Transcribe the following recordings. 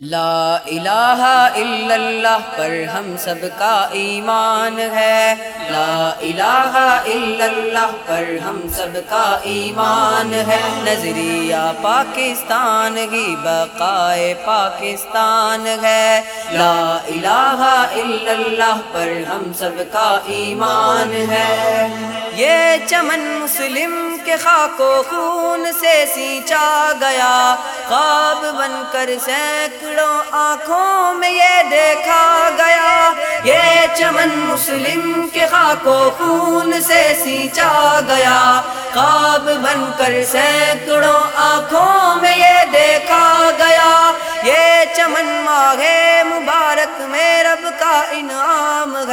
لا الہ الا اللہ پر ہم سب کا ایمان ہے۔ لا الہ الا اللہ پر ہم سب کا ایمان ہے۔ نظریہ پاکستان ہی بقائے پاکستان ہے۔ لا الہ الا اللہ پر ہم سب کا ایمان ہے۔ یہ چمن مسلم کے خاک و خون سے سینچا گیا۔ خواب بن کر سینکڑوں آنکھوں میں یہ دیکھا گیا۔ یہ چمن مسلم کے خاک و خون سے سینچا گیا۔ خواب بن کر سینکڑوں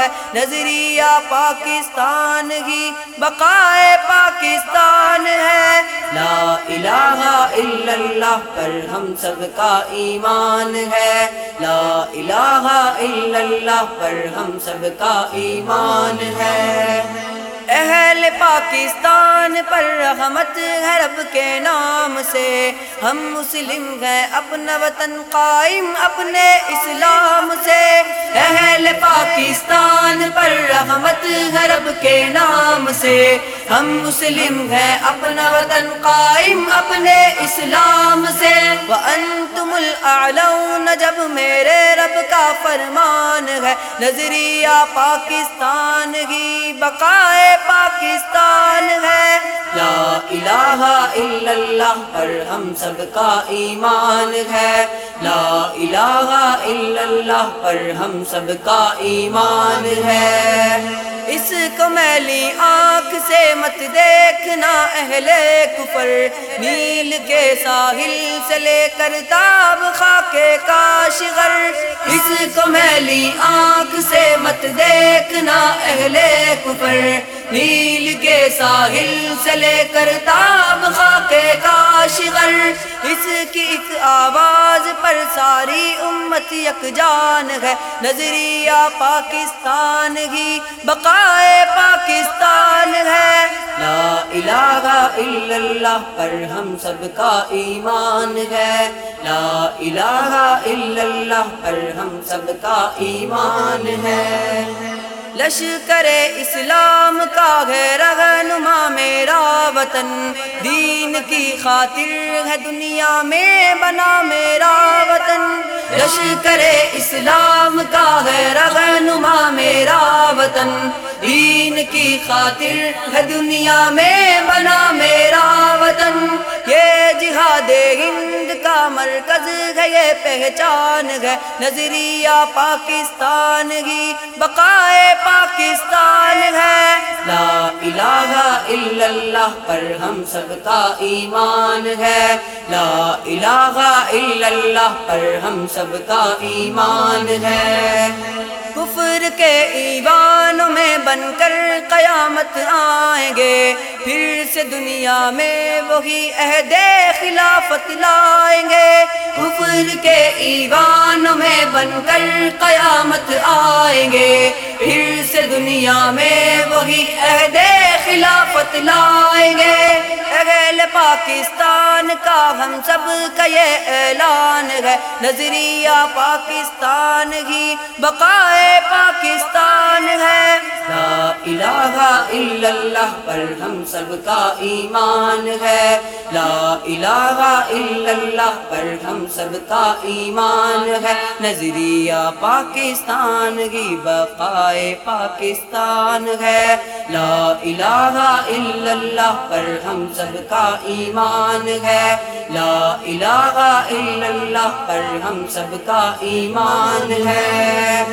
ہے۔ نظریہ پاکستان ہی بقائے پاکستان ہے۔ لا الہ الا اللہ پر ہم سب کا ایمان ہے۔ لا الہ الا اللہ پر ہم سب کا ایمان ہے۔ اہل پاکستان پر رحمت ہے رب کے نام سے۔ ہم مسلم ہیں اپنا وطن قائم اپنے اسلام سے۔ اہل پاکستان پر رحمت ہے رب کے نام سے۔ ہم مسلم ہیں اپنا وطن قائم اپنے اسلام سے۔ وَأَنْتُمُ الْأَعْلَوْنَ جب میرے رب کا فرمان ہے۔ نظریہ پاکستان ہی بقائے پاکستان ہے۔ لا الہ الا اللہ پر ہم سب کا ایمان ہے۔ لا الہ الا اللہ پر ہم سب کا ایمان ہے۔ اس کو میلی آنکھ سے مت دیکھنا اہل کفر۔ نیل کے ساحل سے لے کر تاب خاک کاشغر اس کو میلی آنکھ سے مت دیکھنا اہل کفر۔ نیل کے ساحل سے لے کر تاب خاک کاشغر اس کی ایک آواز پر ساری امت یک جان ہے۔ نظریہ پاکستان ہی بقائے پاکستان ہے۔ لا الہ الا اللہ پر ہم سب کا ایمان ہے۔ لا الہ الا اللہ پر ہم سب کا ایمان ہے۔ لشکر اسلام کا ہے رہنما میرا وطن، دین کی خاطر ہے دنیا میں، بنا میرا وطن۔ لشکر اسلام کا ہے رہنما میرا وطن۔ دین کی خاطر ہے دنیا میں، بنا میرا مرکز ہے یہ پہچان ہے نظریہ پاکستان ہی بقائے پاکستان ہے۔ لا الہ الا اللہ پر ہم سب کا ایمان ہے۔ لا الہ الا اللہ پر ہم سب کا ایمان ہے۔ کفر کے ایوانوں میں بن کر قیامت آئیں گے۔ پھر سے دنیا میں وہی عہد خلافت لائیں گے۔ کفر کے ایوانوں میں بن کر قیامت آئیں گے۔ پھر سے دنیا میں وہی عہد خلافت لائیں گے۔ اہل پاکستان کا ہم سب کا یہ اعلان ہے۔ نظریہ پاکستان ہی بقائے پاکستان ہے۔ لا الہ الا اللہ پر ہم سب کا ایمان ہے۔ لا الہ الا اللہ پر ہم سب کا ایمان ہے۔ نظریہ پاکستان کی بقائے پاکستان ہے۔ لا الہ الا اللہ پر ہم سب کا ایمان ہے۔ لا الہ الا اللہ پر ہم سب کا ایمان ہے۔